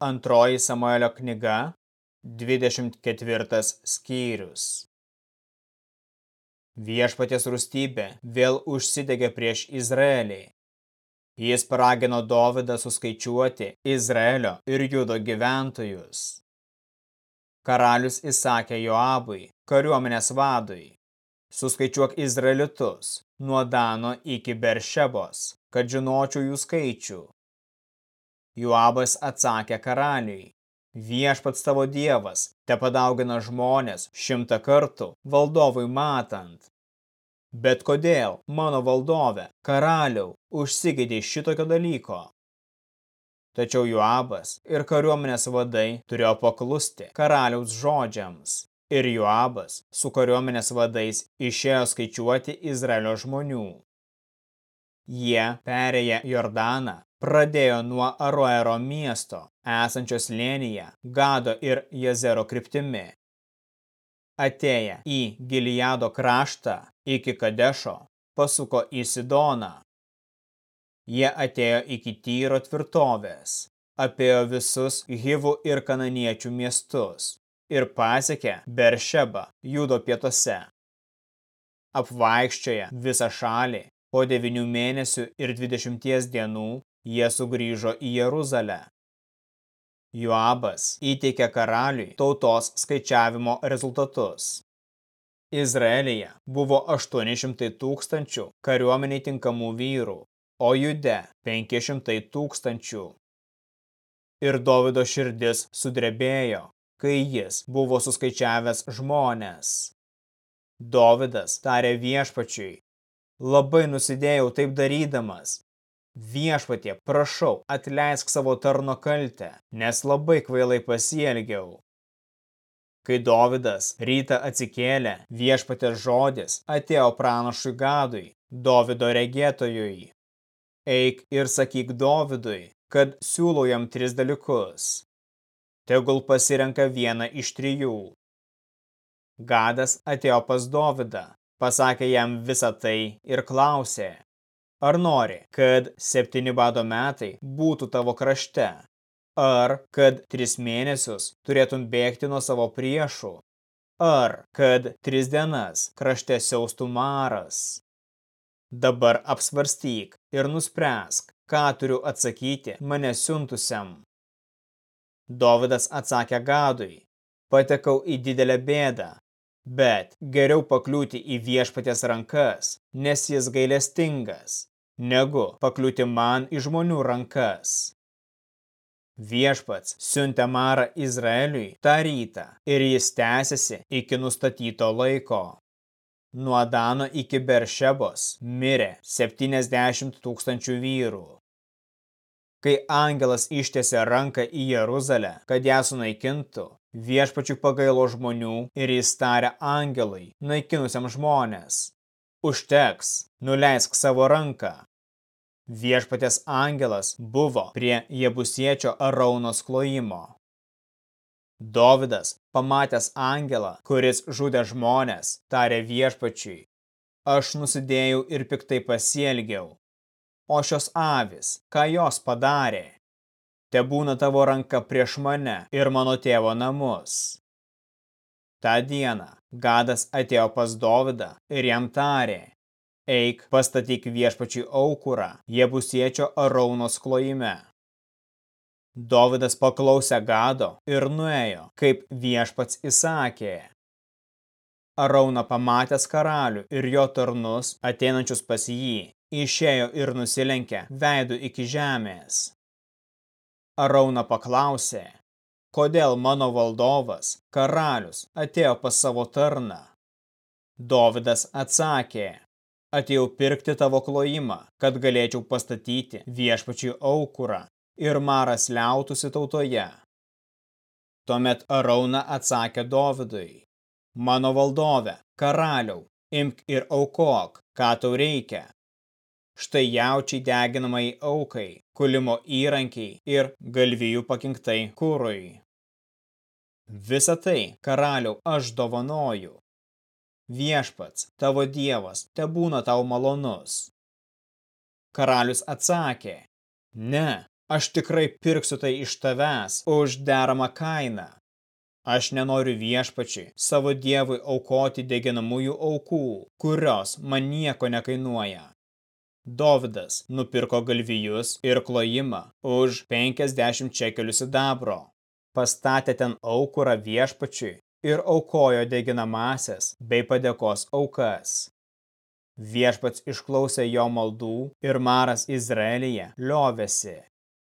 Antroji Samuelio knyga, 24 skyrius. Viešpatės rūstybė vėl užsidegė prieš Izraelį. Jis paragino Dovydą suskaičiuoti Izraelio ir Judo gyventojus. Karalius įsakė Joabui, kariuomenės vadui, suskaičiuok Izraelitus nuo Dano iki Beršebos, kad žinočiau jų skaičių. Joabas atsakė karaliui, viešpats tavo dievas, te padaugina žmonės šimtą kartų valdovui matant. Bet kodėl, mano valdove, karaliau, užsigėdė šitokio dalyko? Tačiau Joabas ir kariuomenės vadai turėjo paklusti karaliaus žodžiams. Ir Joabas su kariuomenės vadais išėjo skaičiuoti Izraelio žmonių. Jie perėję Jordaną pradėjo nuo Aroero miesto, esančios lėnyje, Gado ir Jezero kryptimi. Atėję į Gilijado kraštą iki Kadešo, pasuko į Sidoną. Jie atėjo iki Tyro tvirtovės, apėjo visus Hivų ir Kananiečių miestus ir pasiekė Beršebą judo pietuose. Apvaikščioje visą šalį, po devinių mėnesių ir dvidešimties dienų jie sugrįžo į Jeruzalę. Joabas įteikė karaliui tautos skaičiavimo rezultatus. Izraelyje buvo 800 tūkstančių kariuomeniai tinkamų vyrų, o Jude 500 tūkstančių. Ir Dovido širdis sudrebėjo, kai jis buvo suskaičiavęs žmonės. Dovidas tarė viešpačiui, labai nusidėjau taip darydamas, Viešpatie, prašau, atleisk savo tarno kaltę, nes labai kvailai pasielgiau. Kai Dovidas rytą atsikėlė, viešpatės žodis atėjo pranašui Gadui, Dovido regėtojui. Eik ir sakyk Dovidui, kad siūlau jam tris dalykus. Tegul pasirenka vieną iš trijų. Gadas atėjo pas Dovidą, pasakė jam visą tai ir klausė, Ar nori, kad septyni bado metai būtų tavo krašte? Ar kad tris mėnesius turėtum bėgti nuo savo priešų? Ar kad tris dienas krašte siaustų maras? Dabar apsvarstyk ir nuspręsk, ką turiu atsakyti mane siuntusiam. Dovydas atsakė Gadui, patekau į didelę bėdą, bet geriau pakliūti į viešpatės rankas, nes jis gailestingas, negu pakliūti man į žmonių rankas. Viešpats siuntė marą Izraeliui tą rytą ir jis tęsiasi iki nustatyto laiko. Nuo Dano iki Beršebos mirė 70 tūkstančių vyrų. Kai angelas ištiesė ranką į Jeruzalę, kad ją sunaikintų, viešpačių pagailo žmonių ir jis tarė angelui, naikinusiam žmonės. Užteks, nuleisk savo ranką. Viešpatės angelas buvo prie Jebusiečio Araunos klojimo. Dovidas, pamatęs angelą, kuris žudė žmonės, tarė viešpačiui, aš nusidėjau ir piktai pasielgiau. O šios avis, ką jos padarė? Te būna tavo ranka prieš mane ir mano tėvo namus. Ta diena Gadas atėjo pas Dovidą ir jam tarė, Eik, pastatyk viešpačiui aukurą, Jebusiečio Araunos klojime. Dovidas paklausė Gado ir nuėjo, kaip viešpats įsakė. Arauna pamatęs karalių ir jo tarnus, ateinančius pas jį, išėjo ir nusilenkė veidų iki žemės. Arauna paklausė, kodėl mano valdovas, karalius, atėjo pas savo tarną. Dovidas atsakė, Atėjau pirkti tavo klojimą, kad galėčiau pastatyti viešpačiui aukurą ir maras liautųsi tautoje. Tuomet Arauna atsakė Dovidui, mano valdove, karaliau, imk ir aukok, ką tau reikia. Štai jaučiai deginamai aukai, kulimo įrankiai ir galvijų pakinktai kūrui. Visą tai, karaliau, aš dovanoju, Viešpats, tavo dievas, te būna tau malonus. Karalius atsakė, ne, aš tikrai pirksiu tai iš tavęs už deramą kainą. Aš nenoriu viešpačiai savo dievui aukoti deginamųjų aukų, kurios man nieko nekainuoja. Dovydas nupirko galvijus ir klojimą už 50 čekelių sidabro. Pastatė ten aukurą viešpačiui ir aukojo deginamasias bei padėkos aukas. Viešpats išklausė jo maldų ir maras Izraelyje liovėsi.